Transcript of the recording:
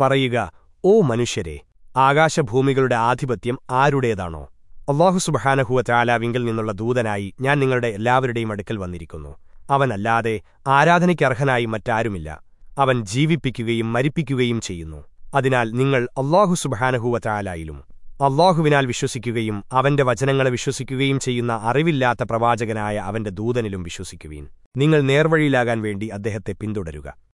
പറയുക ഓ മനുഷ്യരെ ആകാശഭൂമികളുടെ ആധിപത്യം ആരുടേതാണോ? അള്ളാഹു സുബഹാനഹുവ ചാലാവിങ്കിൽ നിന്നുള്ള ദൂതനായി ഞാൻ നിങ്ങളുടെ എല്ലാവരുടെയും അടുക്കൽ വന്നിരിക്കുന്നു. അവനല്ലാതെ ആരാധനയ്ക്കർഹനായി മറ്റാരുമില്ല. അവൻ ജീവിപ്പിക്കുകയും മരിപ്പിക്കുകയും ചെയ്യുന്നു. അതിനാൽ നിങ്ങൾ അള്ളാഹു സുബഹാനഹുവ ചാലായിലും അള്ളാഹുവിനാൽ വിശ്വസിക്കുകയും അവന്റെ വചനങ്ങളെ വിശ്വസിക്കുകയും ചെയ്യുന്ന അറിവില്ലാത്ത പ്രവാചകനായ അവന്റെ ദൂതനിലും വിശ്വസിക്കുവീൻ. നിങ്ങൾ നേർവഴിയിലാകാൻ വേണ്ടി അദ്ദേഹത്തെ പിന്തുടരുക.